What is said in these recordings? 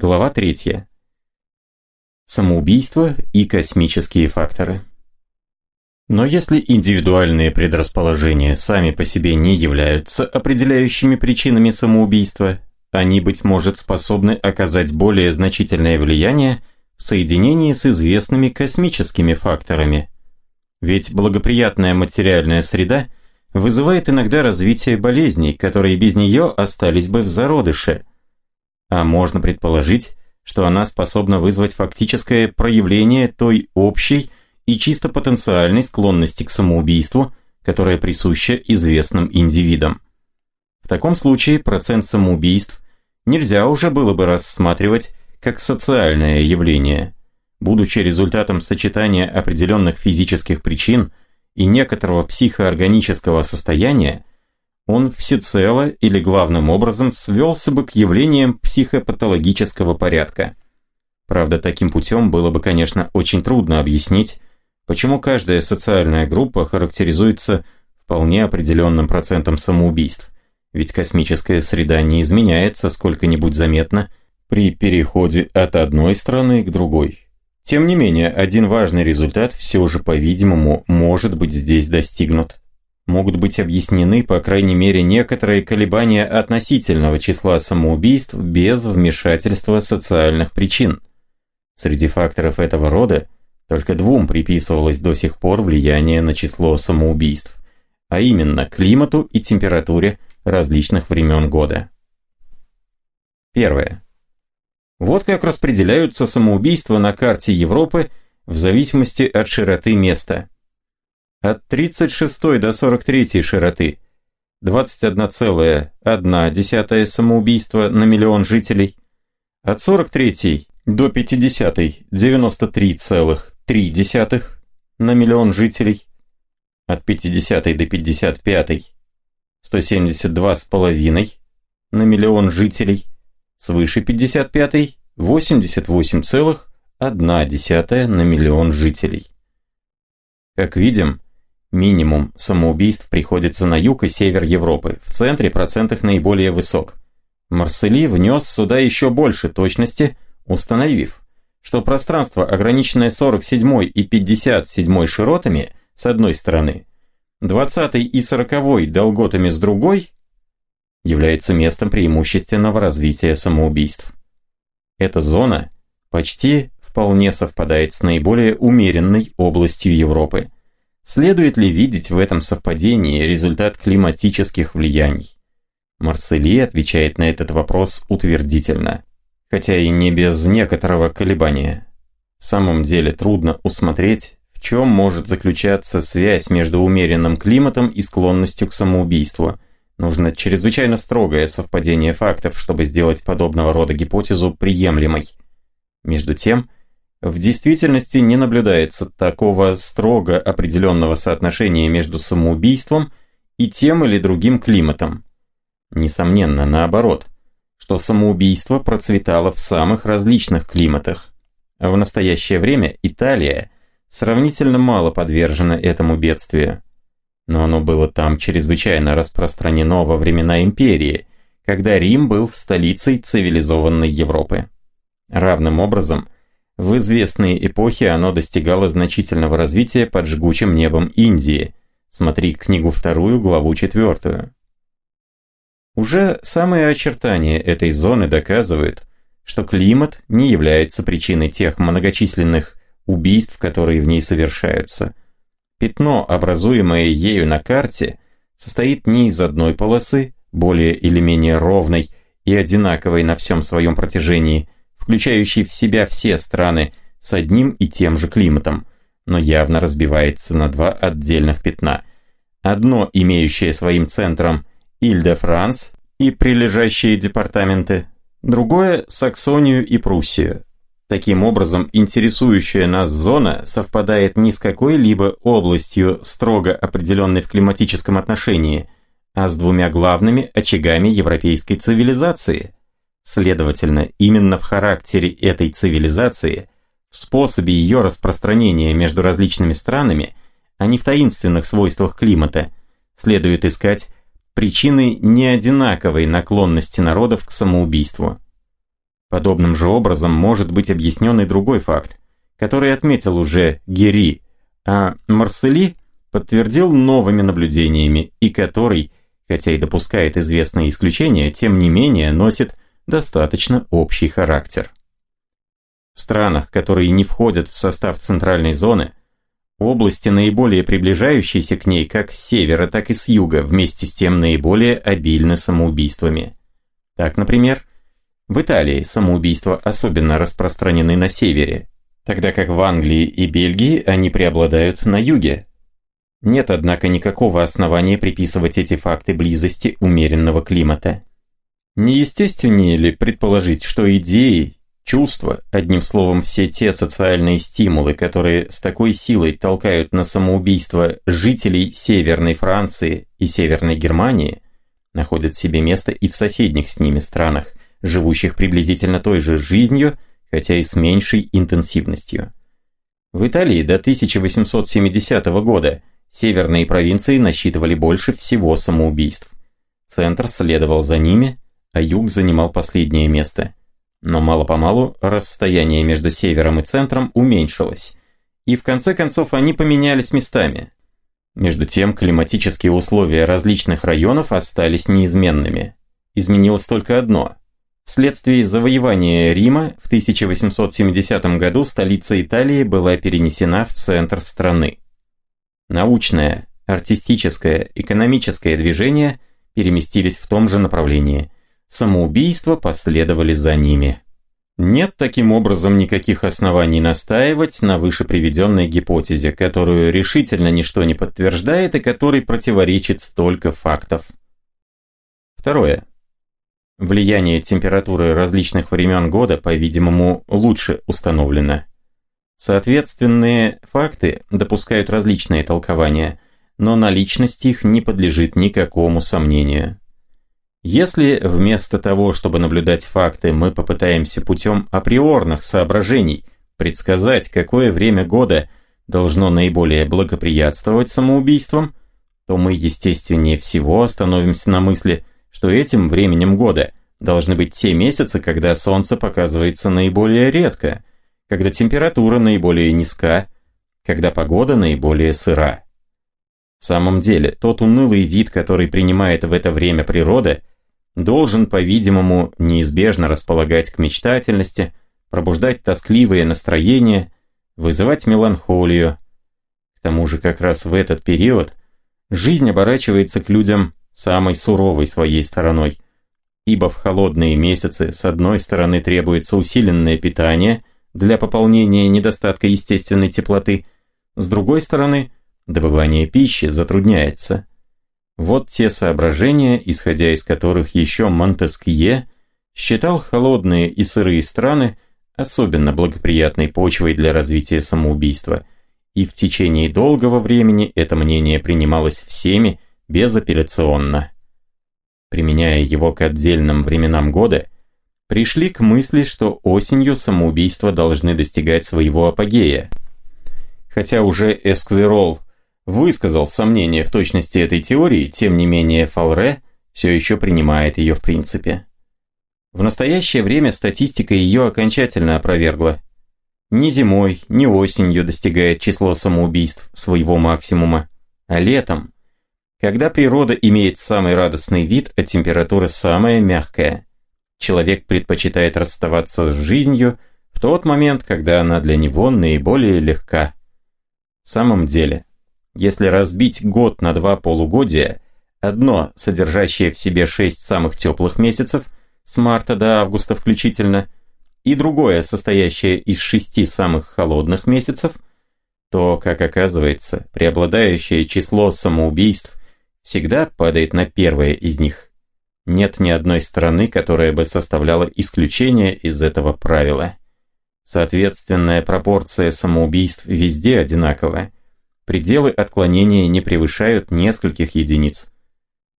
Глава 3. Самоубийство и космические факторы. Но если индивидуальные предрасположения сами по себе не являются определяющими причинами самоубийства, они, быть может, способны оказать более значительное влияние в соединении с известными космическими факторами. Ведь благоприятная материальная среда вызывает иногда развитие болезней, которые без нее остались бы в зародыше. А можно предположить, что она способна вызвать фактическое проявление той общей и чисто потенциальной склонности к самоубийству, которая присуща известным индивидам. В таком случае процент самоубийств нельзя уже было бы рассматривать как социальное явление. Будучи результатом сочетания определенных физических причин и некоторого психоорганического состояния, он всецело или главным образом свелся бы к явлениям психопатологического порядка. Правда, таким путем было бы, конечно, очень трудно объяснить, почему каждая социальная группа характеризуется вполне определенным процентом самоубийств, ведь космическая среда не изменяется сколько-нибудь заметно при переходе от одной страны к другой. Тем не менее, один важный результат все же, по-видимому, может быть здесь достигнут могут быть объяснены, по крайней мере, некоторые колебания относительного числа самоубийств без вмешательства социальных причин. Среди факторов этого рода только двум приписывалось до сих пор влияние на число самоубийств, а именно климату и температуре различных времен года. Первое. Вот как распределяются самоубийства на карте Европы в зависимости от широты места – от 36 до 43 широты. 21,1 самоубийства на миллион жителей, от 43 до 50 93,3 на миллион жителей, от 50 до 55 172,5 на миллион жителей, свыше 55 88,1 на миллион жителей. Как видим, Минимум самоубийств приходится на юг и север Европы, в центре процент их наиболее высок. Марсели внес сюда еще больше точности, установив, что пространство, ограниченное 47 и 57 широтами с одной стороны, 20 и 40 долготами с другой, является местом преимущественного развития самоубийств. Эта зона почти вполне совпадает с наиболее умеренной областью Европы – Следует ли видеть в этом совпадении результат климатических влияний? Марсели отвечает на этот вопрос утвердительно, хотя и не без некоторого колебания. В самом деле трудно усмотреть, в чем может заключаться связь между умеренным климатом и склонностью к самоубийству. Нужно чрезвычайно строгое совпадение фактов, чтобы сделать подобного рода гипотезу приемлемой. Между тем, в действительности не наблюдается такого строго определенного соотношения между самоубийством и тем или другим климатом. Несомненно, наоборот, что самоубийство процветало в самых различных климатах. В настоящее время Италия сравнительно мало подвержена этому бедствию. Но оно было там чрезвычайно распространено во времена империи, когда Рим был столицей цивилизованной Европы. Равным образом – в известные эпохи оно достигало значительного развития под жгучим небом Индии. Смотри книгу вторую, главу четвертую. Уже самые очертания этой зоны доказывают, что климат не является причиной тех многочисленных убийств, которые в ней совершаются. Пятно, образуемое ею на карте, состоит не из одной полосы, более или менее ровной и одинаковой на всем своем протяжении, включающий в себя все страны с одним и тем же климатом, но явно разбивается на два отдельных пятна. Одно, имеющее своим центром Иль-де-Франс и прилежащие департаменты, другое – Саксонию и Пруссию. Таким образом, интересующая нас зона совпадает не с какой-либо областью, строго определенной в климатическом отношении, а с двумя главными очагами европейской цивилизации – Следовательно, именно в характере этой цивилизации, в способе ее распространения между различными странами, а не в таинственных свойствах климата, следует искать причины неодинаковой наклонности народов к самоубийству. Подобным же образом может быть объяснен и другой факт, который отметил уже Гери, а Марсели подтвердил новыми наблюдениями и который, хотя и допускает известные исключения, тем не менее носит достаточно общий характер. В странах, которые не входят в состав центральной зоны, области, наиболее приближающиеся к ней как с севера, так и с юга, вместе с тем наиболее обильны самоубийствами. Так, например, в Италии самоубийства особенно распространены на севере, тогда как в Англии и Бельгии они преобладают на юге. Нет, однако, никакого основания приписывать эти факты близости умеренного климата. Неестественнее ли предположить, что идеи, чувства, одним словом, все те социальные стимулы, которые с такой силой толкают на самоубийство жителей Северной Франции и Северной Германии, находят себе место и в соседних с ними странах, живущих приблизительно той же жизнью, хотя и с меньшей интенсивностью. В Италии до 1870 года северные провинции насчитывали больше всего самоубийств. Центр следовал за ними, а юг занимал последнее место. Но мало-помалу расстояние между севером и центром уменьшилось, и в конце концов они поменялись местами. Между тем климатические условия различных районов остались неизменными. Изменилось только одно – Вследствие завоевания Рима в 1870 году столица Италии была перенесена в центр страны. Научное, артистическое, экономическое движение переместились в том же направлении. Самоубийства последовали за ними. Нет таким образом никаких оснований настаивать на выше приведенной гипотезе, которую решительно ничто не подтверждает и которой противоречит столько фактов. Второе. Влияние температуры различных времен года, по-видимому, лучше установлено. Соответственные факты допускают различные толкования, но наличность их не подлежит никакому сомнению. Если вместо того, чтобы наблюдать факты, мы попытаемся путем априорных соображений предсказать, какое время года должно наиболее благоприятствовать самоубийствам, то мы естественнее всего остановимся на мысли – что этим временем года должны быть те месяцы, когда солнце показывается наиболее редко, когда температура наиболее низка, когда погода наиболее сыра. В самом деле, тот унылый вид, который принимает в это время природа, должен, по-видимому, неизбежно располагать к мечтательности, пробуждать тоскливое настроение, вызывать меланхолию. К тому же как раз в этот период жизнь оборачивается к людям самой суровой своей стороной. Ибо в холодные месяцы с одной стороны требуется усиленное питание для пополнения недостатка естественной теплоты, с другой стороны добывание пищи затрудняется. Вот те соображения, исходя из которых еще Монтескье считал холодные и сырые страны особенно благоприятной почвой для развития самоубийства, и в течение долгого времени это мнение принималось всеми, безапелляционно. Применяя его к отдельным временам года, пришли к мысли, что осенью самоубийства должны достигать своего апогея. Хотя уже Эсквирол высказал сомнение в точности этой теории, тем не менее Фалре все еще принимает ее в принципе. В настоящее время статистика ее окончательно опровергла. Ни зимой, ни осенью достигает число самоубийств своего максимума, а летом когда природа имеет самый радостный вид, а температура самая мягкая. Человек предпочитает расставаться с жизнью в тот момент, когда она для него наиболее легка. В самом деле, если разбить год на два полугодия, одно, содержащее в себе шесть самых теплых месяцев, с марта до августа включительно, и другое, состоящее из шести самых холодных месяцев, то, как оказывается, преобладающее число самоубийств всегда падает на первое из них. Нет ни одной страны, которая бы составляла исключение из этого правила. Соответственная пропорция самоубийств везде одинакова. Пределы отклонения не превышают нескольких единиц.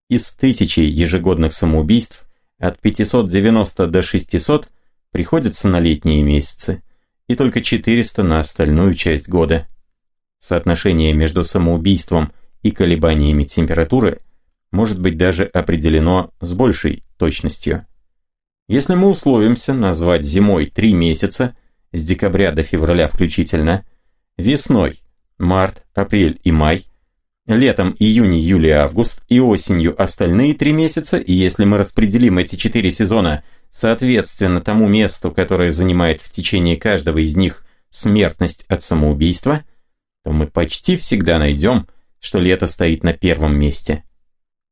Из тысячи ежегодных самоубийств от 590 до 600 приходится на летние месяцы, и только 400 на остальную часть года. Соотношение между самоубийством и колебаниями температуры может быть даже определено с большей точностью. Если мы условимся назвать зимой три месяца, с декабря до февраля включительно, весной – март, апрель и май, летом июнь, июль и август, и осенью остальные три месяца, и если мы распределим эти четыре сезона соответственно тому месту, которое занимает в течение каждого из них смертность от самоубийства, то мы почти всегда найдем, что лето стоит на первом месте.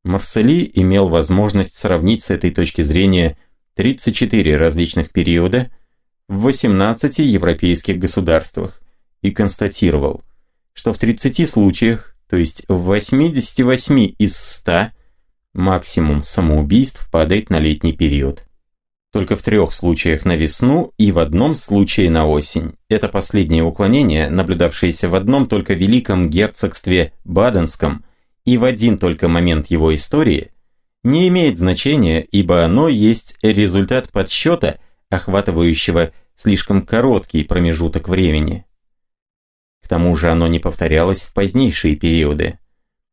Марсели имел возможность сравнить с этой точки зрения 34 различных периода в 18 европейских государствах и констатировал, что в 30 случаях, то есть в 88 из 100, максимум самоубийств падает на летний период. Только в трех случаях на весну и в одном случае на осень. Это последнее уклонение, наблюдавшееся в одном только великом герцогстве Баденском и в один только момент его истории – не имеет значения, ибо оно есть результат подсчета, охватывающего слишком короткий промежуток времени. К тому же оно не повторялось в позднейшие периоды.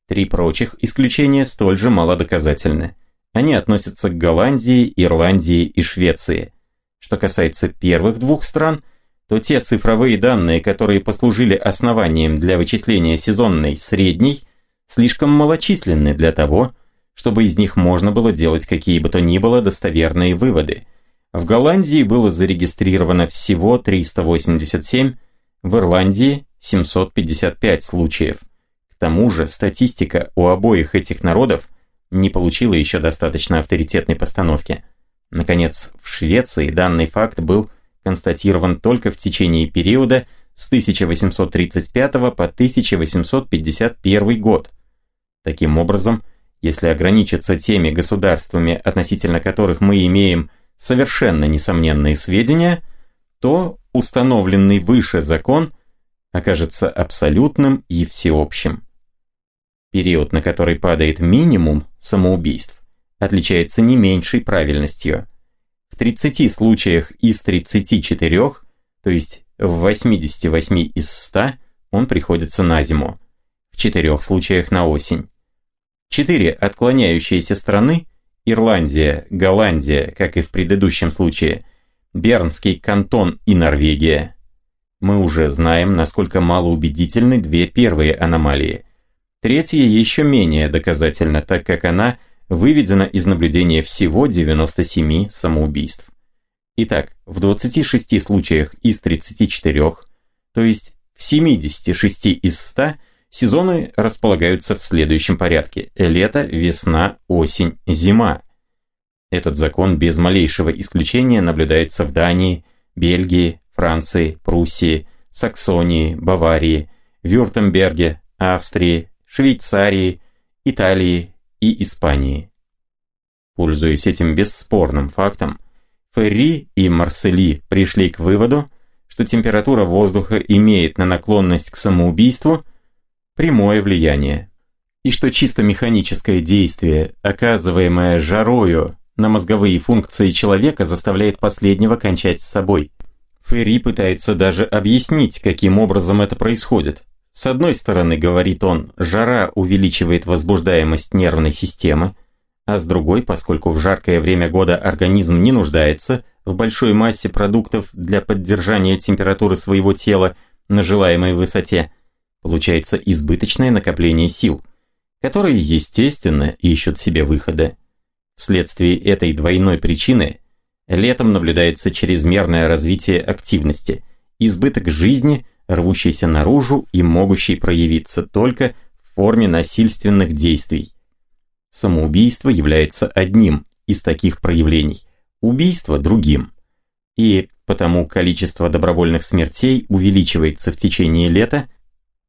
Три прочих исключения столь же малодоказательны. Они относятся к Голландии, Ирландии и Швеции. Что касается первых двух стран, то те цифровые данные, которые послужили основанием для вычисления сезонной средней, слишком малочисленны для того, чтобы из них можно было делать какие бы то ни было достоверные выводы. В Голландии было зарегистрировано всего 387, в Ирландии 755 случаев. К тому же статистика у обоих этих народов не получила еще достаточно авторитетной постановки. Наконец, в Швеции данный факт был констатирован только в течение периода с 1835 по 1851 год. Таким образом, если ограничиться теми государствами, относительно которых мы имеем совершенно несомненные сведения, то установленный выше закон окажется абсолютным и всеобщим. Период, на который падает минимум самоубийств, отличается не меньшей правильностью. В 30 случаях из 34, то есть в 88 из 100, он приходится на зиму, в 4 случаях на осень. Четыре отклоняющиеся страны – Ирландия, Голландия, как и в предыдущем случае, Бернский кантон и Норвегия. Мы уже знаем, насколько малоубедительны две первые аномалии. Третья еще менее доказательна, так как она выведена из наблюдения всего 97 самоубийств. Итак, в 26 случаях из 34, то есть в 76 из 100 Сезоны располагаются в следующем порядке. Лето, весна, осень, зима. Этот закон без малейшего исключения наблюдается в Дании, Бельгии, Франции, Пруссии, Саксонии, Баварии, Вюртемберге, Австрии, Швейцарии, Италии и Испании. Пользуясь этим бесспорным фактом, Ферри и Марсели пришли к выводу, что температура воздуха имеет на наклонность к самоубийству – прямое влияние. И что чисто механическое действие, оказываемое жарою на мозговые функции человека, заставляет последнего кончать с собой. Ферри пытается даже объяснить, каким образом это происходит. С одной стороны, говорит он, жара увеличивает возбуждаемость нервной системы, а с другой, поскольку в жаркое время года организм не нуждается в большой массе продуктов для поддержания температуры своего тела на желаемой высоте, Получается избыточное накопление сил, которые, естественно, ищут себе выхода. Вследствие этой двойной причины летом наблюдается чрезмерное развитие активности, избыток жизни, рвущийся наружу и могущий проявиться только в форме насильственных действий. Самоубийство является одним из таких проявлений, убийство – другим. И потому количество добровольных смертей увеличивается в течение лета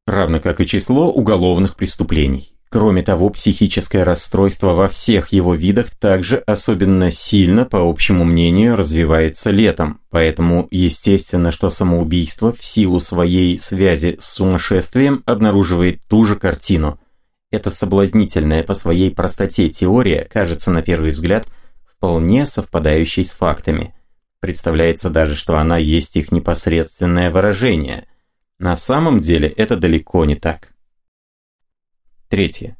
равно как и число уголовных преступлений. Кроме того, психическое расстройство во всех его видах также особенно сильно, по общему мнению, развивается летом, поэтому естественно, что самоубийство в силу своей связи с сумасшествием обнаруживает ту же картину. Эта соблазнительная по своей простоте теория кажется на первый взгляд вполне совпадающей с фактами. Представляется даже, что она есть их непосредственное выражение – на самом деле это далеко не так. Третье.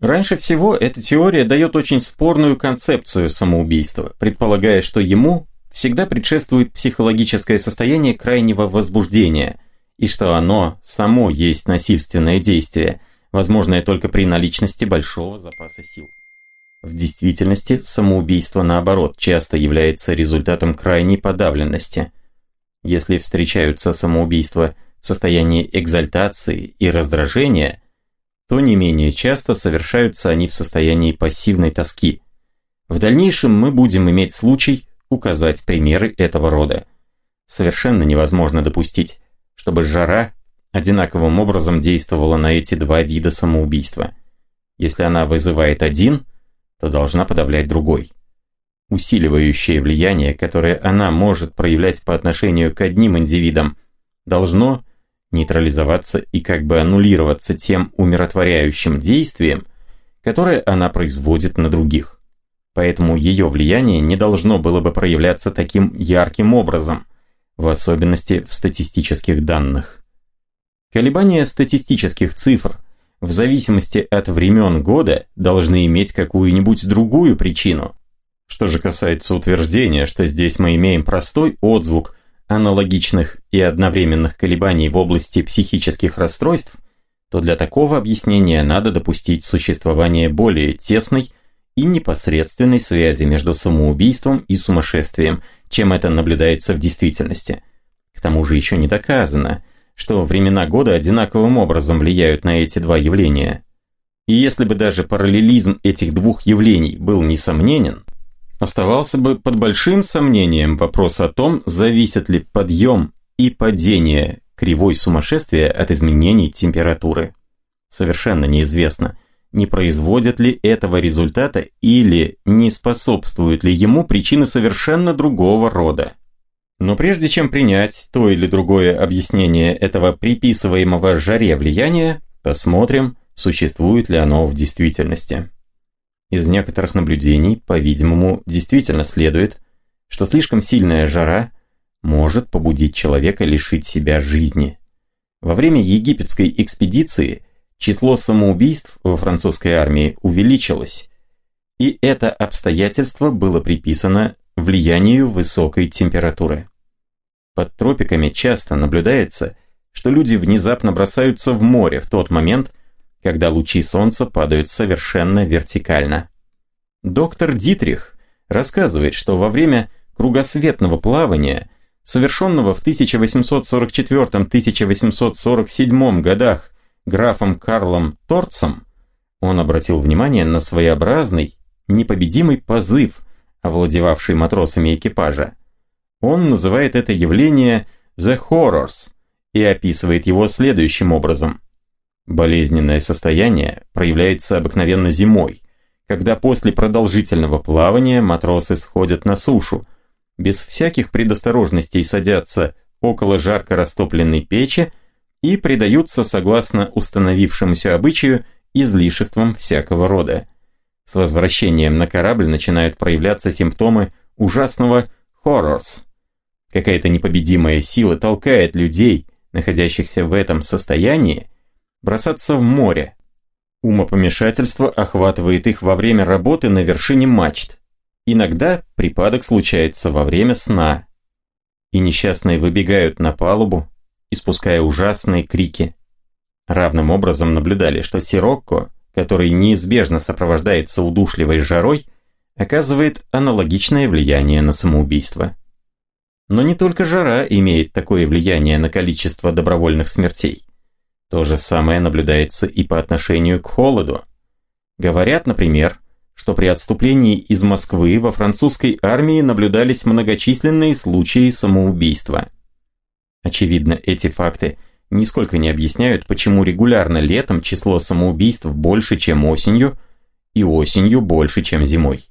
Раньше всего эта теория дает очень спорную концепцию самоубийства, предполагая, что ему всегда предшествует психологическое состояние крайнего возбуждения, и что оно само есть насильственное действие, возможное только при наличности большого запаса сил. В действительности самоубийство, наоборот, часто является результатом крайней подавленности. Если встречаются самоубийства в состоянии экзальтации и раздражения, то не менее часто совершаются они в состоянии пассивной тоски. В дальнейшем мы будем иметь случай указать примеры этого рода. Совершенно невозможно допустить, чтобы жара одинаковым образом действовала на эти два вида самоубийства. Если она вызывает один – то должна подавлять другой. Усиливающее влияние, которое она может проявлять по отношению к одним индивидам, должно нейтрализоваться и как бы аннулироваться тем умиротворяющим действием, которое она производит на других. Поэтому ее влияние не должно было бы проявляться таким ярким образом, в особенности в статистических данных. Колебания статистических цифр – в зависимости от времен года должны иметь какую-нибудь другую причину. Что же касается утверждения, что здесь мы имеем простой отзвук аналогичных и одновременных колебаний в области психических расстройств, то для такого объяснения надо допустить существование более тесной и непосредственной связи между самоубийством и сумасшествием, чем это наблюдается в действительности. К тому же еще не доказано, что времена года одинаковым образом влияют на эти два явления. И если бы даже параллелизм этих двух явлений был несомненен, оставался бы под большим сомнением вопрос о том, зависит ли подъем и падение кривой сумасшествия от изменений температуры. Совершенно неизвестно, не производят ли этого результата или не способствуют ли ему причины совершенно другого рода. Но прежде чем принять то или другое объяснение этого приписываемого жаре влияния, посмотрим, существует ли оно в действительности. Из некоторых наблюдений, по-видимому, действительно следует, что слишком сильная жара может побудить человека лишить себя жизни. Во время египетской экспедиции число самоубийств во французской армии увеличилось, и это обстоятельство было приписано влиянию высокой температуры. Под тропиками часто наблюдается, что люди внезапно бросаются в море в тот момент, когда лучи солнца падают совершенно вертикально. Доктор Дитрих рассказывает, что во время кругосветного плавания, совершенного в 1844-1847 годах графом Карлом Торцем, он обратил внимание на своеобразный, непобедимый позыв, овладевавший матросами экипажа. Он называет это явление «the horrors» и описывает его следующим образом. Болезненное состояние проявляется обыкновенно зимой, когда после продолжительного плавания матросы сходят на сушу, без всяких предосторожностей садятся около жарко растопленной печи и предаются, согласно установившемуся обычаю, излишествам всякого рода. С возвращением на корабль начинают проявляться симптомы ужасного «horrors», Какая-то непобедимая сила толкает людей, находящихся в этом состоянии, бросаться в море. Умопомешательство охватывает их во время работы на вершине мачт. Иногда припадок случается во время сна. И несчастные выбегают на палубу, испуская ужасные крики. Равным образом наблюдали, что Сирокко, который неизбежно сопровождается удушливой жарой, оказывает аналогичное влияние на самоубийство. Но не только жара имеет такое влияние на количество добровольных смертей. То же самое наблюдается и по отношению к холоду. Говорят, например, что при отступлении из Москвы во французской армии наблюдались многочисленные случаи самоубийства. Очевидно, эти факты нисколько не объясняют, почему регулярно летом число самоубийств больше, чем осенью, и осенью больше, чем зимой.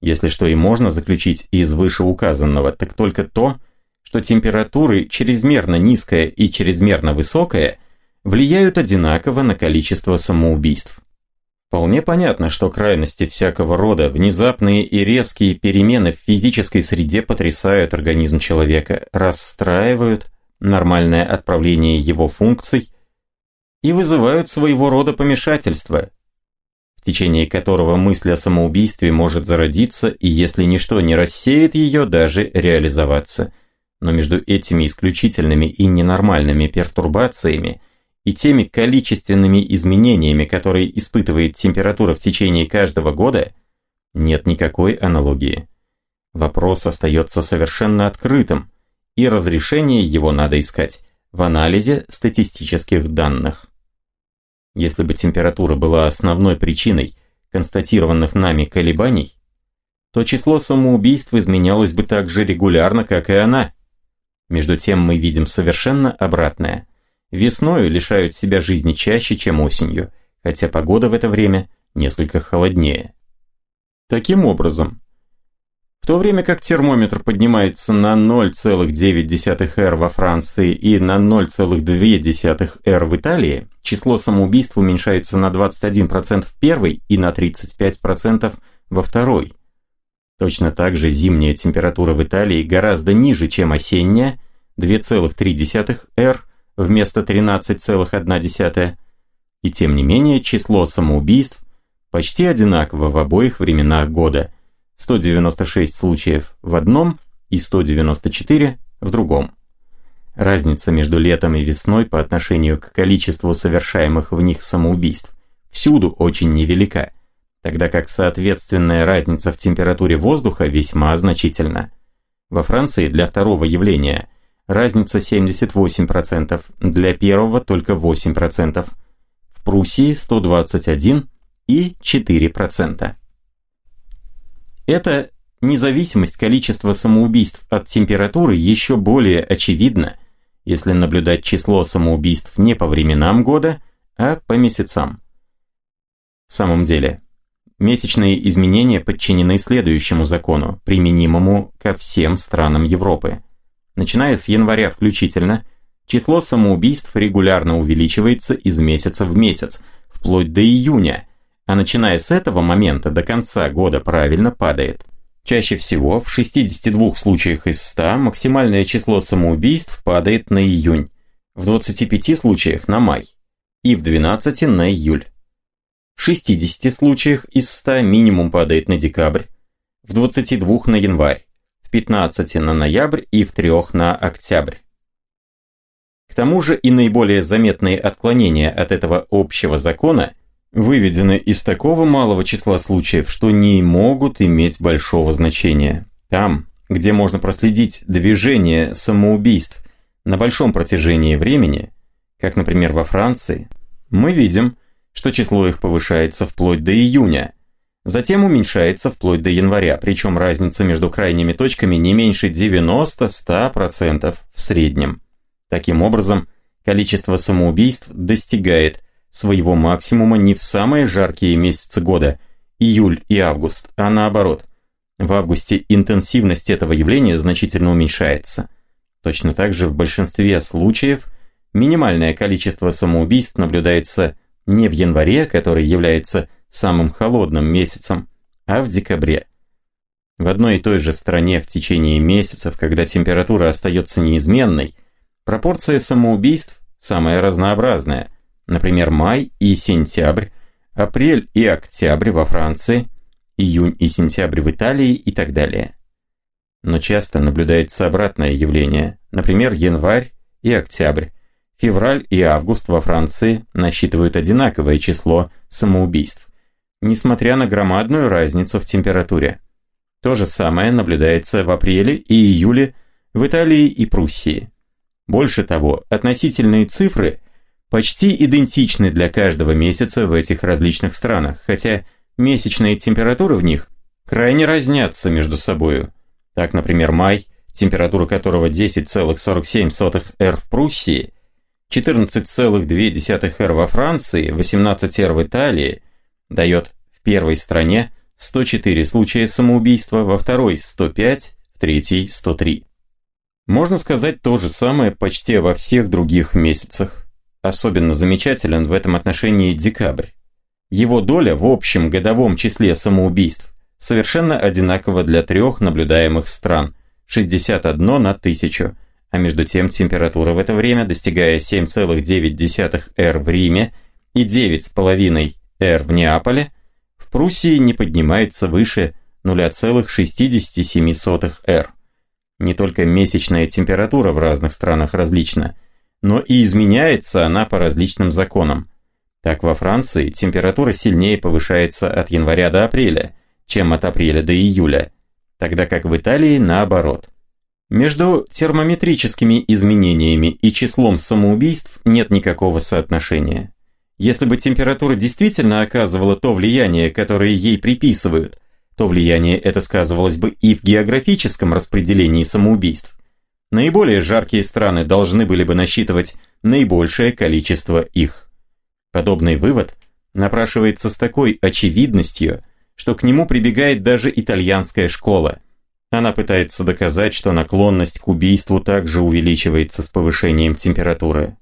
Если что и можно заключить из вышеуказанного, так только то, что температуры чрезмерно низкая и чрезмерно высокая влияют одинаково на количество самоубийств. Вполне понятно, что крайности всякого рода, внезапные и резкие перемены в физической среде потрясают организм человека, расстраивают нормальное отправление его функций и вызывают своего рода помешательство, в течение которого мысль о самоубийстве может зародиться и, если ничто не рассеет ее, даже реализоваться. Но между этими исключительными и ненормальными пертурбациями и теми количественными изменениями, которые испытывает температура в течение каждого года, нет никакой аналогии. Вопрос остается совершенно открытым, и разрешение его надо искать в анализе статистических данных. Если бы температура была основной причиной констатированных нами колебаний, то число самоубийств изменялось бы так же регулярно, как и она. Между тем мы видим совершенно обратное. Весною лишают себя жизни чаще, чем осенью, хотя погода в это время несколько холоднее. Таким образом, в то время как термометр поднимается на 0,9 R во Франции и на 0,2 R в Италии, число самоубийств уменьшается на 21% в первой и на 35% во второй. Точно так же зимняя температура в Италии гораздо ниже, чем осенняя, 2,3 R вместо 13,1 и тем не менее число самоубийств почти одинаково в обоих временах года – 196 случаев в одном и 194 в другом. Разница между летом и весной по отношению к количеству совершаемых в них самоубийств всюду очень невелика, тогда как соответственная разница в температуре воздуха весьма значительна. Во Франции для второго явления разница 78%, для первого только 8%, в Пруссии 121 и 4%. Эта независимость количества самоубийств от температуры еще более очевидна, если наблюдать число самоубийств не по временам года, а по месяцам. В самом деле, месячные изменения подчинены следующему закону, применимому ко всем странам Европы. Начиная с января включительно, число самоубийств регулярно увеличивается из месяца в месяц, вплоть до июня – а начиная с этого момента до конца года правильно падает. Чаще всего в 62 случаях из 100 максимальное число самоубийств падает на июнь, в 25 случаях на май и в 12 на июль. В 60 случаях из 100 минимум падает на декабрь, в 22 на январь, 15 на ноябрь и в 3 на октябрь. К тому же и наиболее заметные отклонения от этого общего закона – выведены из такого малого числа случаев, что не могут иметь большого значения. Там, где можно проследить движение самоубийств на большом протяжении времени, как, например, во Франции, мы видим, что число их повышается вплоть до июня, затем уменьшается вплоть до января, причем разница между крайними точками не меньше 90-100% в среднем. Таким образом, количество самоубийств достигает своего максимума не в самые жаркие месяцы года, июль и август, а наоборот. В августе интенсивность этого явления значительно уменьшается. Точно так же в большинстве случаев минимальное количество самоубийств наблюдается не в январе, который является самым холодным месяцем, а в декабре. В одной и той же стране в течение месяцев, когда температура остается неизменной, пропорция самоубийств самая разнообразная – например, май и сентябрь, апрель и октябрь во Франции, июнь и сентябрь в Италии и так далее. Но часто наблюдается обратное явление, например, январь и октябрь, февраль и август во Франции насчитывают одинаковое число самоубийств, несмотря на громадную разницу в температуре. То же самое наблюдается в апреле и июле в Италии и Пруссии. Больше того, относительные цифры – почти идентичны для каждого месяца в этих различных странах, хотя месячные температуры в них крайне разнятся между собою. Так, например, май, температура которого 10,47 R в Пруссии, 14,2 R во Франции, 18 R в Италии, дает в первой стране 104 случая самоубийства, во второй 105, в третьей 103. Можно сказать то же самое почти во всех других месяцах. Особенно замечателен в этом отношении декабрь. Его доля в общем годовом числе самоубийств совершенно одинакова для трех наблюдаемых стран – 61 на 1000, а между тем температура в это время, достигая 7,9 R в Риме и 9,5 R в Неаполе, Пруссии не поднимается выше 0,67 R. Не только месячная температура в разных странах различна, но и изменяется она по различным законам. Так во Франции температура сильнее повышается от января до апреля, чем от апреля до июля, тогда как в Италии наоборот. Между термометрическими изменениями и числом самоубийств нет никакого соотношения. Если бы температура действительно оказывала то влияние, которое ей приписывают, то влияние это сказывалось бы и в географическом распределении самоубийств. Наиболее жаркие страны должны были бы насчитывать наибольшее количество их. Подобный вывод напрашивается с такой очевидностью, что к нему прибегает даже итальянская школа. Она пытается доказать, что наклонность к убийству также увеличивается с повышением температуры.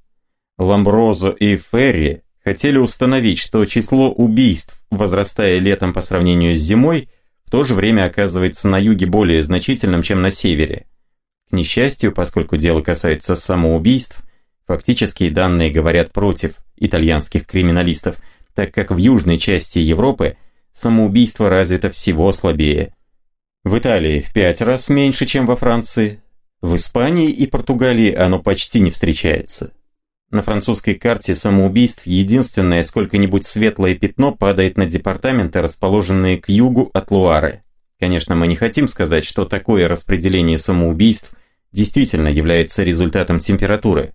Ламброзо и Ферри хотели установить, что число убийств, возрастая летом по сравнению с зимой, в то же время оказывается на юге более значительным, чем на севере. К несчастью, поскольку дело касается самоубийств, фактические данные говорят против итальянских криминалистов, так как в южной части Европы самоубийство развито всего слабее. В Италии в пять раз меньше, чем во Франции. В Испании и Португалии оно почти не встречается. На французской карте самоубийств единственное сколько-нибудь светлое пятно падает на департаменты, расположенные к югу от Луары. Конечно, мы не хотим сказать, что такое распределение самоубийств действительно является результатом температуры.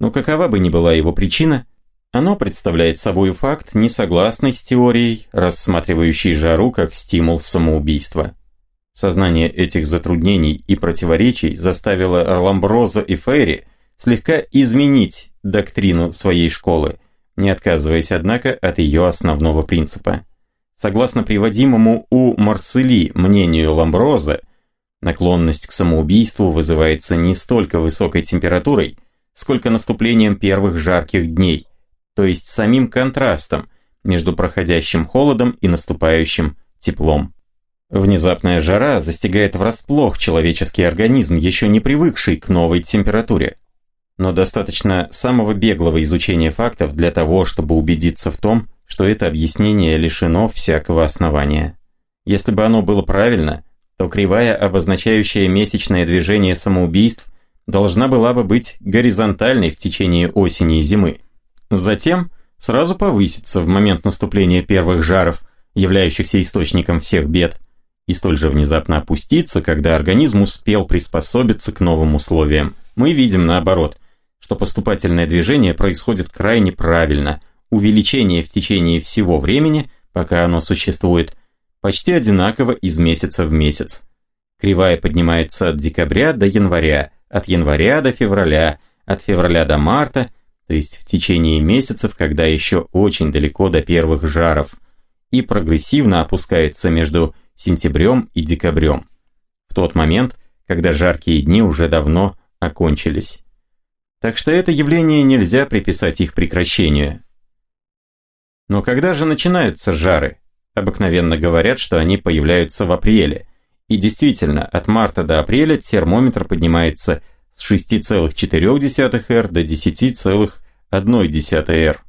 Но какова бы ни была его причина, оно представляет собой факт, не согласный с теорией, рассматривающей жару как стимул самоубийства. Сознание этих затруднений и противоречий заставило Ламброза и Ферри слегка изменить доктрину своей школы, не отказываясь, однако, от ее основного принципа. Согласно приводимому у Марсели мнению Ламброза, наклонность к самоубийству вызывается не столько высокой температурой, сколько наступлением первых жарких дней, то есть самим контрастом между проходящим холодом и наступающим теплом. Внезапная жара застигает врасплох человеческий организм, еще не привыкший к новой температуре но достаточно самого беглого изучения фактов для того, чтобы убедиться в том, что это объяснение лишено всякого основания. Если бы оно было правильно, то кривая, обозначающая месячное движение самоубийств, должна была бы быть горизонтальной в течение осени и зимы. Затем сразу повыситься в момент наступления первых жаров, являющихся источником всех бед, и столь же внезапно опуститься, когда организм успел приспособиться к новым условиям. Мы видим наоборот, что поступательное движение происходит крайне правильно, увеличение в течение всего времени, пока оно существует, почти одинаково из месяца в месяц. Кривая поднимается от декабря до января, от января до февраля, от февраля до марта, то есть в течение месяцев, когда еще очень далеко до первых жаров, и прогрессивно опускается между сентябрем и декабрем, в тот момент, когда жаркие дни уже давно окончились так что это явление нельзя приписать их прекращению. Но когда же начинаются жары? Обыкновенно говорят, что они появляются в апреле. И действительно, от марта до апреля термометр поднимается с 6,4 R до 10,1 R.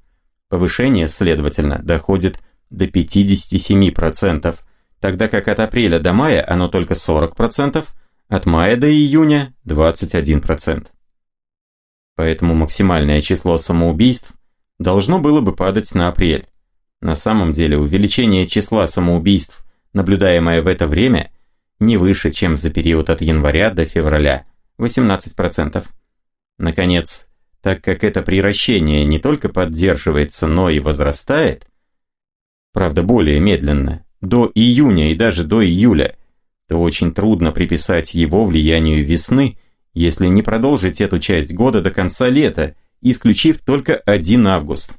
Повышение, следовательно, доходит до 57%, тогда как от апреля до мая оно только 40%, от мая до июня 21% поэтому максимальное число самоубийств должно было бы падать на апрель. На самом деле увеличение числа самоубийств, наблюдаемое в это время, не выше, чем за период от января до февраля – 18%. Наконец, так как это приращение не только поддерживается, но и возрастает, правда более медленно, до июня и даже до июля, то очень трудно приписать его влиянию весны – если не продолжить эту часть года до конца лета, исключив только 1 август.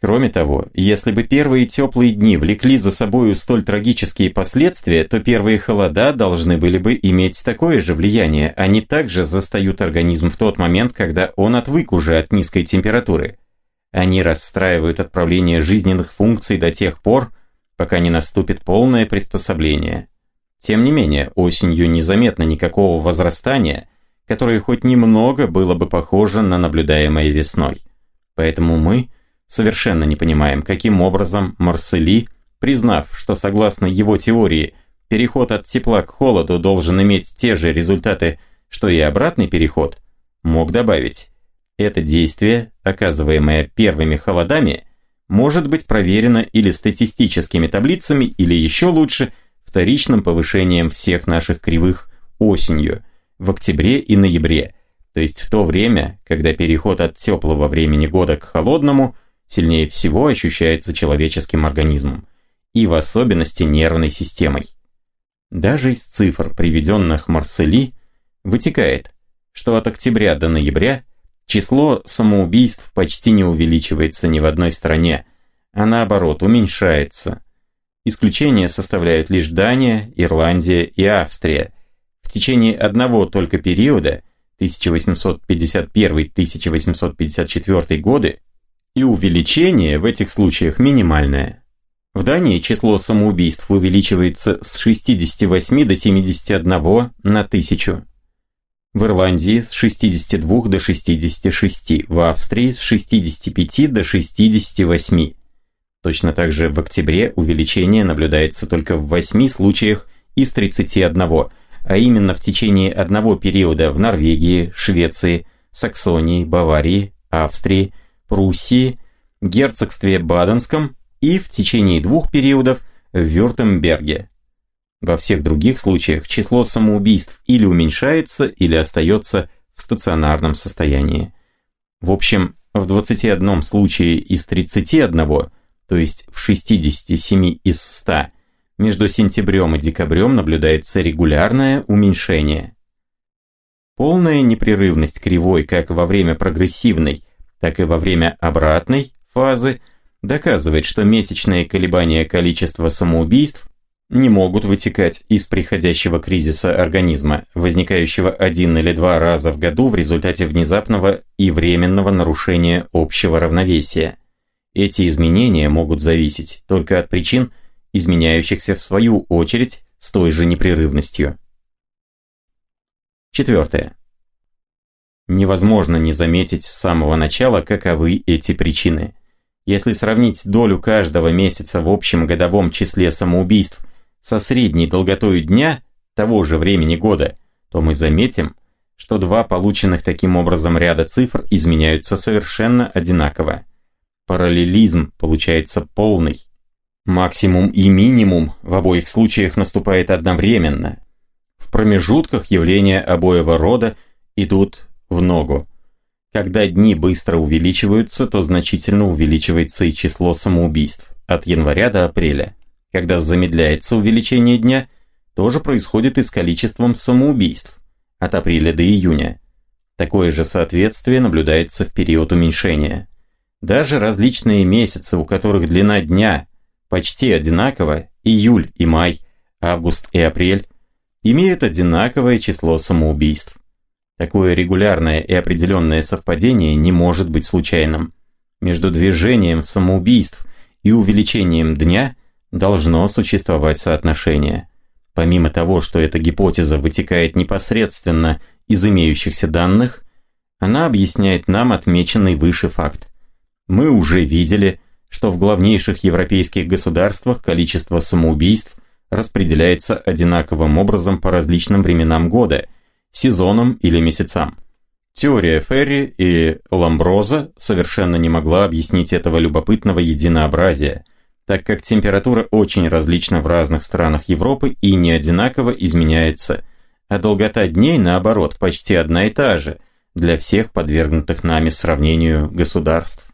Кроме того, если бы первые теплые дни влекли за собою столь трагические последствия, то первые холода должны были бы иметь такое же влияние. Они также застают организм в тот момент, когда он отвык уже от низкой температуры. Они расстраивают отправление жизненных функций до тех пор, пока не наступит полное приспособление. Тем не менее, осенью незаметно никакого возрастания – которое хоть немного было бы похоже на наблюдаемое весной. Поэтому мы совершенно не понимаем, каким образом Марсели признав, что согласно его теории, переход от тепла к холоду должен иметь те же результаты, что и обратный переход, мог добавить, это действие, оказываемое первыми холодами, может быть проверено или статистическими таблицами, или еще лучше, вторичным повышением всех наших кривых осенью, в октябре и ноябре, то есть в то время, когда переход от теплого времени года к холодному сильнее всего ощущается человеческим организмом, и в особенности нервной системой. Даже из цифр, приведенных Марсели, вытекает, что от октября до ноября число самоубийств почти не увеличивается ни в одной стране, а наоборот уменьшается. Исключения составляют лишь Дания, Ирландия и Австрия. В течение одного только периода 1851-1854 годы и увеличение в этих случаях минимальное. В Дании число самоубийств увеличивается с 68 до 71 на тысячу. В Ирландии с 62 до 66, в Австрии с 65 до 68. Точно так же в октябре увеличение наблюдается только в 8 случаях из 31, а именно в течение одного периода в Норвегии, Швеции, Саксонии, Баварии, Австрии, Пруссии, Герцогстве Баденском и в течение двух периодов в Вюртемберге. Во всех других случаях число самоубийств или уменьшается, или остается в стационарном состоянии. В общем, в 21 случае из 31 то есть в 67 из 100, между сентябрем и декабрем наблюдается регулярное уменьшение. Полная непрерывность кривой как во время прогрессивной, так и во время обратной фазы доказывает, что месячные колебания количества самоубийств не могут вытекать из приходящего кризиса организма, возникающего один или два раза в году в результате внезапного и временного нарушения общего равновесия. Эти изменения могут зависеть только от причин, изменяющихся в свою очередь с той же непрерывностью. Четвертое. Невозможно не заметить с самого начала, каковы эти причины. Если сравнить долю каждого месяца в общем годовом числе самоубийств со средней долготой дня того же времени года, то мы заметим, что два полученных таким образом ряда цифр изменяются совершенно одинаково параллелизм получается полный. Максимум и минимум в обоих случаях наступает одновременно. В промежутках явления обоего рода идут в ногу. Когда дни быстро увеличиваются, то значительно увеличивается и число самоубийств от января до апреля. Когда замедляется увеличение дня, тоже происходит и с количеством самоубийств от апреля до июня. Такое же соответствие наблюдается в период уменьшения. Даже различные месяцы, у которых длина дня почти одинакова, июль и май, август и апрель, имеют одинаковое число самоубийств. Такое регулярное и определенное совпадение не может быть случайным. Между движением самоубийств и увеличением дня должно существовать соотношение. Помимо того, что эта гипотеза вытекает непосредственно из имеющихся данных, она объясняет нам отмеченный выше факт. Мы уже видели, что в главнейших европейских государствах количество самоубийств распределяется одинаковым образом по различным временам года, сезонам или месяцам. Теория Ферри и Ламброза совершенно не могла объяснить этого любопытного единообразия, так как температура очень различна в разных странах Европы и не одинаково изменяется, а долгота дней, наоборот, почти одна и та же для всех подвергнутых нами сравнению государств.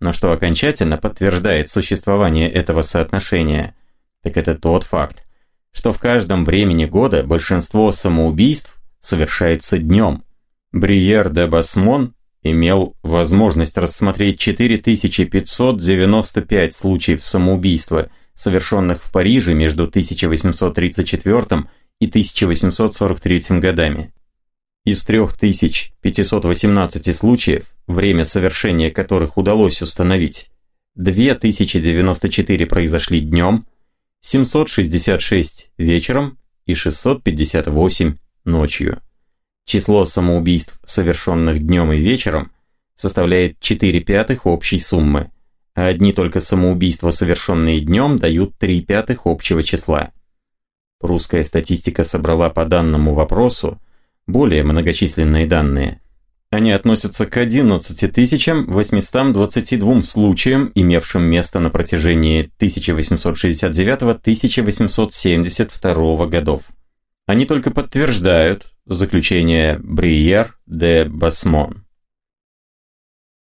Но что окончательно подтверждает существование этого соотношения, так это тот факт, что в каждом времени года большинство самоубийств совершается днем. Бриер де Басмон имел возможность рассмотреть 4595 случаев самоубийства, совершенных в Париже между 1834 и 1843 годами. Из 3518 случаев, время совершения которых удалось установить, 2094 произошли днем, 766 вечером и 658 ночью. Число самоубийств, совершенных днем и вечером, составляет 4 пятых общей суммы, а одни только самоубийства, совершенные днем, дают 3 пятых общего числа. Русская статистика собрала по данному вопросу более многочисленные данные. Они относятся к 11 822 случаям, имевшим место на протяжении 1869-1872 годов. Они только подтверждают заключение Бриер де Басмон.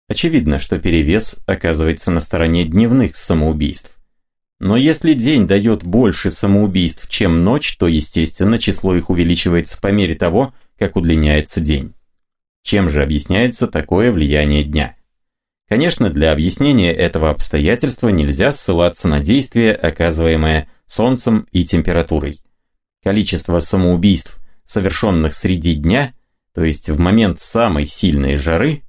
Очевидно, что перевес оказывается на стороне дневных самоубийств. Но если день дает больше самоубийств, чем ночь, то, естественно, число их увеличивается по мере того, как удлиняется день. Чем же объясняется такое влияние дня? Конечно, для объяснения этого обстоятельства нельзя ссылаться на действие, оказываемое солнцем и температурой. Количество самоубийств, совершенных среди дня, то есть в момент самой сильной жары,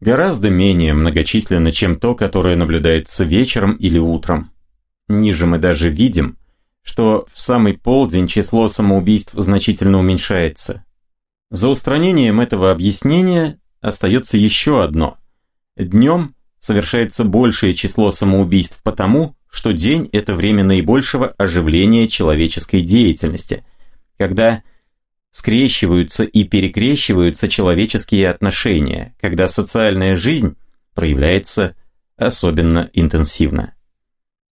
гораздо менее многочисленно, чем то, которое наблюдается вечером или утром. Ниже мы даже видим, что в самый полдень число самоубийств значительно уменьшается. За устранением этого объяснения остается еще одно. Днем совершается большее число самоубийств потому, что день – это время наибольшего оживления человеческой деятельности, когда скрещиваются и перекрещиваются человеческие отношения, когда социальная жизнь проявляется особенно интенсивно.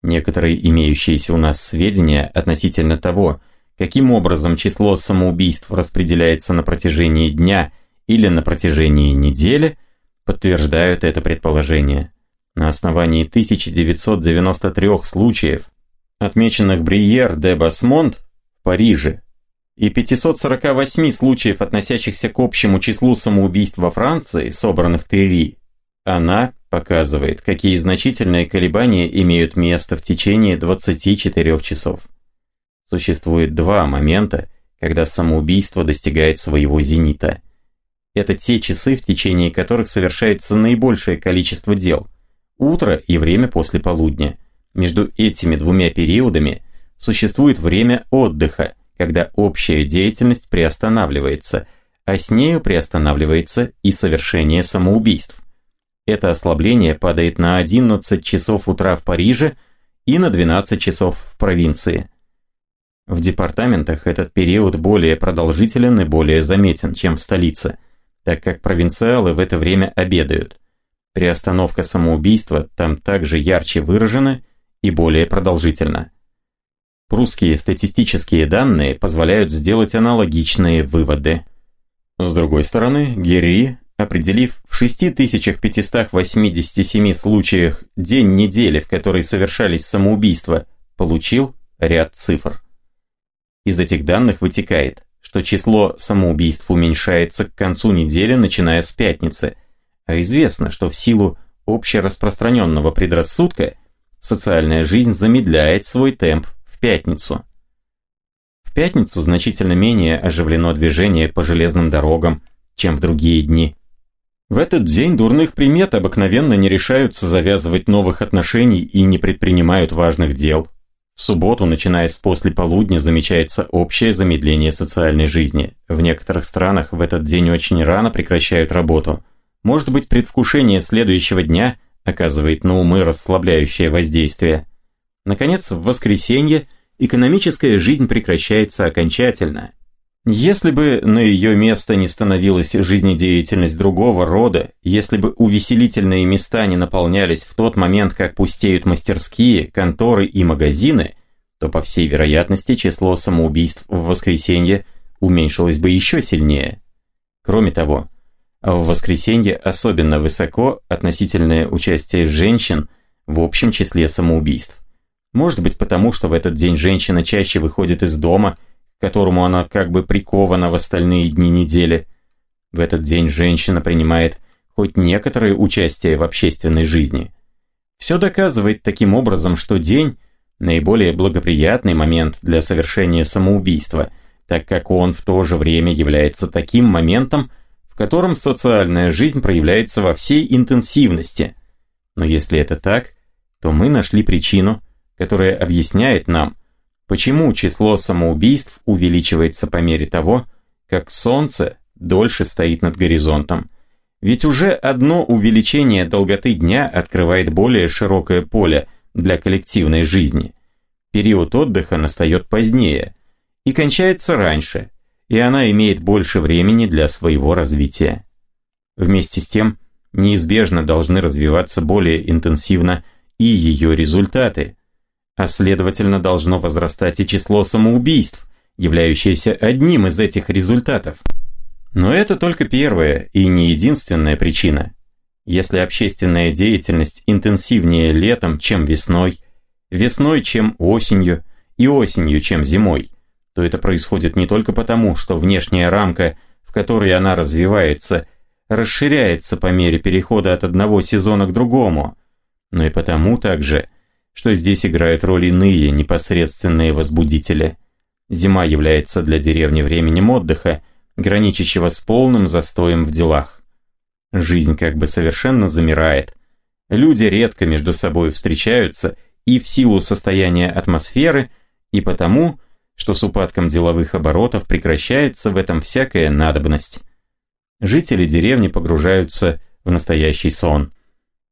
Некоторые имеющиеся у нас сведения относительно того, каким образом число самоубийств распределяется на протяжении дня или на протяжении недели, подтверждают это предположение. На основании 1993 случаев, отмеченных Бриер де Басмонт в Париже, и 548 случаев, относящихся к общему числу самоубийств во Франции, собранных Терри, она показывает, какие значительные колебания имеют место в течение 24 часов. Существует два момента, когда самоубийство достигает своего зенита. Это те часы, в течение которых совершается наибольшее количество дел – утро и время после полудня. Между этими двумя периодами существует время отдыха, когда общая деятельность приостанавливается, а с нею приостанавливается и совершение самоубийств. Это ослабление падает на 11 часов утра в Париже и на 12 часов в провинции. В департаментах этот период более продолжителен и более заметен, чем в столице, так как провинциалы в это время обедают – Приостановка самоубийства там также ярче выражена и более продолжительна. Прусские статистические данные позволяют сделать аналогичные выводы. С другой стороны, Герри, определив в 6587 случаях день недели, в который совершались самоубийства, получил ряд цифр. Из этих данных вытекает, что число самоубийств уменьшается к концу недели, начиная с пятницы – а известно, что в силу общераспространенного предрассудка социальная жизнь замедляет свой темп в пятницу. В пятницу значительно менее оживлено движение по железным дорогам, чем в другие дни. В этот день дурных примет обыкновенно не решаются завязывать новых отношений и не предпринимают важных дел. В субботу, начиная с после полудня, замечается общее замедление социальной жизни. В некоторых странах в этот день очень рано прекращают работу – может быть, предвкушение следующего дня оказывает на умы расслабляющее воздействие. Наконец, в воскресенье экономическая жизнь прекращается окончательно. Если бы на ее место не становилась жизнедеятельность другого рода, если бы увеселительные места не наполнялись в тот момент, как пустеют мастерские, конторы и магазины, то, по всей вероятности, число самоубийств в воскресенье уменьшилось бы еще сильнее. Кроме того, в воскресенье особенно высоко относительное участие женщин в общем числе самоубийств. Может быть потому, что в этот день женщина чаще выходит из дома, к которому она как бы прикована в остальные дни недели. В этот день женщина принимает хоть некоторое участие в общественной жизни. Все доказывает таким образом, что день – наиболее благоприятный момент для совершения самоубийства, так как он в то же время является таким моментом, в котором социальная жизнь проявляется во всей интенсивности. Но если это так, то мы нашли причину, которая объясняет нам, почему число самоубийств увеличивается по мере того, как Солнце дольше стоит над горизонтом. Ведь уже одно увеличение долготы дня открывает более широкое поле для коллективной жизни. Период отдыха настает позднее и кончается раньше, и она имеет больше времени для своего развития. Вместе с тем, неизбежно должны развиваться более интенсивно и ее результаты, а следовательно должно возрастать и число самоубийств, являющееся одним из этих результатов. Но это только первая и не единственная причина. Если общественная деятельность интенсивнее летом, чем весной, весной, чем осенью, и осенью, чем зимой, то это происходит не только потому, что внешняя рамка, в которой она развивается, расширяется по мере перехода от одного сезона к другому, но и потому также, что здесь играют роль иные непосредственные возбудители. Зима является для деревни временем отдыха, граничащего с полным застоем в делах. Жизнь как бы совершенно замирает. Люди редко между собой встречаются и в силу состояния атмосферы, и потому, что с упадком деловых оборотов прекращается в этом всякая надобность. Жители деревни погружаются в настоящий сон.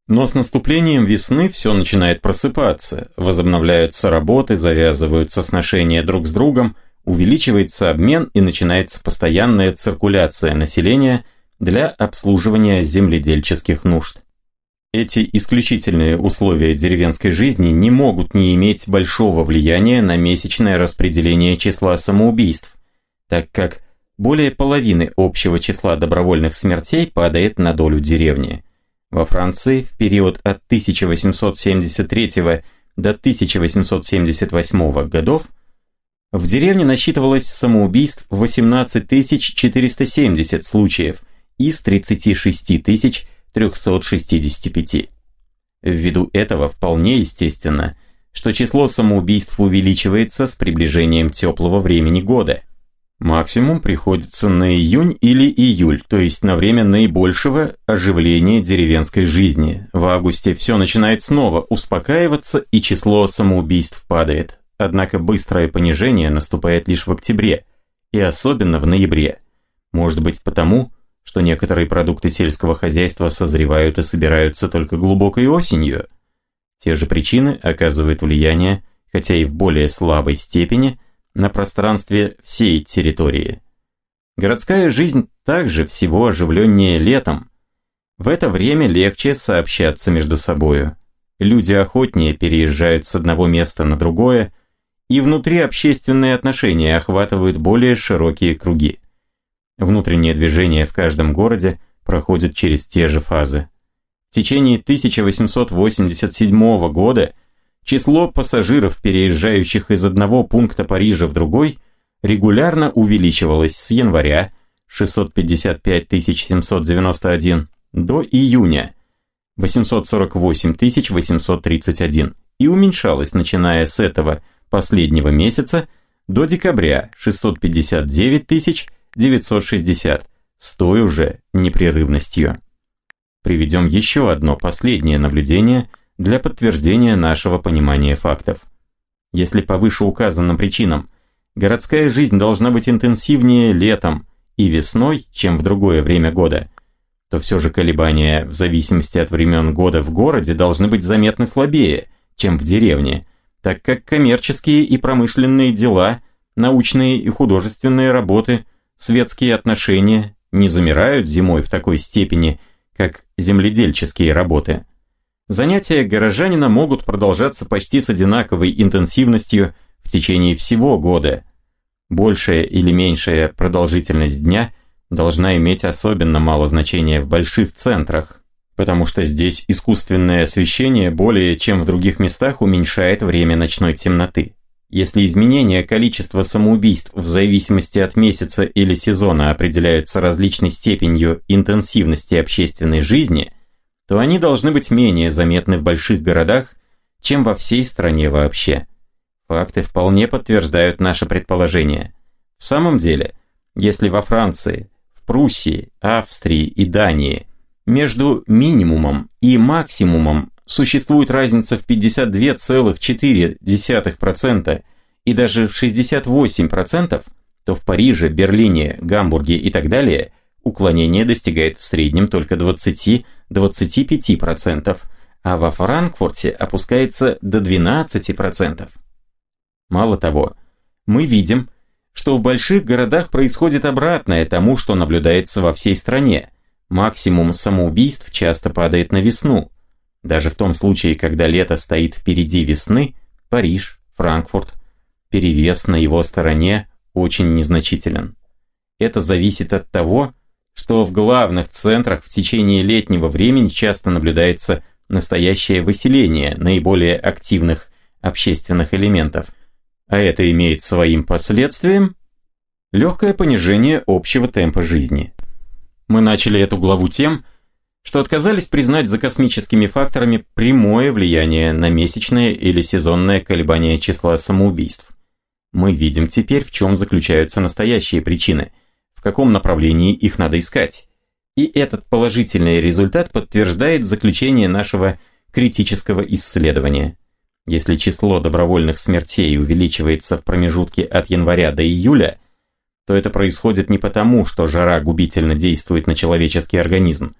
Но с наступлением весны все начинает просыпаться, возобновляются работы, завязываются сношения друг с другом, увеличивается обмен и начинается постоянная циркуляция населения для обслуживания земледельческих нужд. Эти исключительные условия деревенской жизни не могут не иметь большого влияния на месячное распределение числа самоубийств, так как более половины общего числа добровольных смертей падает на долю деревни. Во Франции в период от 1873 до 1878 годов в деревне насчитывалось самоубийств 18 470 случаев из 36 365. Ввиду этого вполне естественно, что число самоубийств увеличивается с приближением теплого времени года. Максимум приходится на июнь или июль, то есть на время наибольшего оживления деревенской жизни. В августе все начинает снова успокаиваться и число самоубийств падает. Однако быстрое понижение наступает лишь в октябре, и особенно в ноябре. Может быть потому, что некоторые продукты сельского хозяйства созревают и собираются только глубокой осенью. Те же причины оказывают влияние, хотя и в более слабой степени, на пространстве всей территории. Городская жизнь также всего оживленнее летом. В это время легче сообщаться между собою. Люди охотнее переезжают с одного места на другое, и внутри общественные отношения охватывают более широкие круги. Внутреннее движение в каждом городе проходит через те же фазы. В течение 1887 года число пассажиров, переезжающих из одного пункта Парижа в другой, регулярно увеличивалось с января 655 791 до июня 848 831 и уменьшалось, начиная с этого последнего месяца до декабря 659 тысяч 960, с той уже непрерывностью. Приведем еще одно последнее наблюдение для подтверждения нашего понимания фактов. Если по вышеуказанным причинам городская жизнь должна быть интенсивнее летом и весной, чем в другое время года, то все же колебания в зависимости от времен года в городе должны быть заметно слабее, чем в деревне, так как коммерческие и промышленные дела, научные и художественные работы светские отношения не замирают зимой в такой степени, как земледельческие работы. Занятия горожанина могут продолжаться почти с одинаковой интенсивностью в течение всего года. Большая или меньшая продолжительность дня должна иметь особенно мало значения в больших центрах, потому что здесь искусственное освещение более чем в других местах уменьшает время ночной темноты. Если изменение количества самоубийств в зависимости от месяца или сезона определяются различной степенью интенсивности общественной жизни, то они должны быть менее заметны в больших городах, чем во всей стране вообще. Факты вполне подтверждают наше предположение. В самом деле, если во Франции, в Пруссии, Австрии и Дании между минимумом и максимумом существует разница в 52,4% и даже в 68%, то в Париже, Берлине, Гамбурге и так далее уклонение достигает в среднем только 20-25%, а во Франкфурте опускается до 12%. Мало того, мы видим, что в больших городах происходит обратное тому, что наблюдается во всей стране. Максимум самоубийств часто падает на весну. Даже в том случае, когда лето стоит впереди весны, Париж, Франкфурт, перевес на его стороне очень незначителен. Это зависит от того, что в главных центрах в течение летнего времени часто наблюдается настоящее выселение наиболее активных общественных элементов, а это имеет своим последствием легкое понижение общего темпа жизни. Мы начали эту главу тем, что отказались признать за космическими факторами прямое влияние на месячное или сезонное колебание числа самоубийств. Мы видим теперь, в чем заключаются настоящие причины, каком направлении их надо искать. И этот положительный результат подтверждает заключение нашего критического исследования. Если число добровольных смертей увеличивается в промежутке от января до июля, то это происходит не потому, что жара губительно действует на человеческий организм,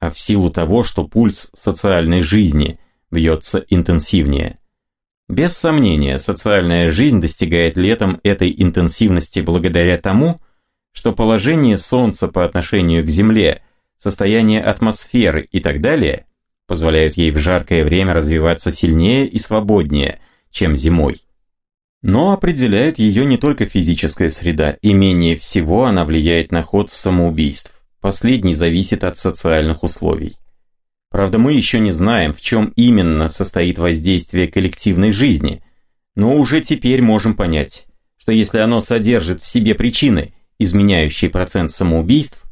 а в силу того, что пульс социальной жизни бьется интенсивнее. Без сомнения, социальная жизнь достигает летом этой интенсивности благодаря тому, что положение Солнца по отношению к Земле, состояние атмосферы и так далее позволяют ей в жаркое время развиваться сильнее и свободнее, чем зимой. Но определяет ее не только физическая среда, и менее всего она влияет на ход самоубийств. Последний зависит от социальных условий. Правда, мы еще не знаем, в чем именно состоит воздействие коллективной жизни, но уже теперь можем понять, что если оно содержит в себе причины, изменяющие процент самоубийств,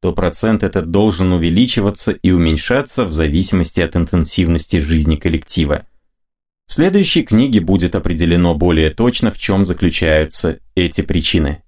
то процент этот должен увеличиваться и уменьшаться в зависимости от интенсивности жизни коллектива. В следующей книге будет определено более точно, в чем заключаются эти причины.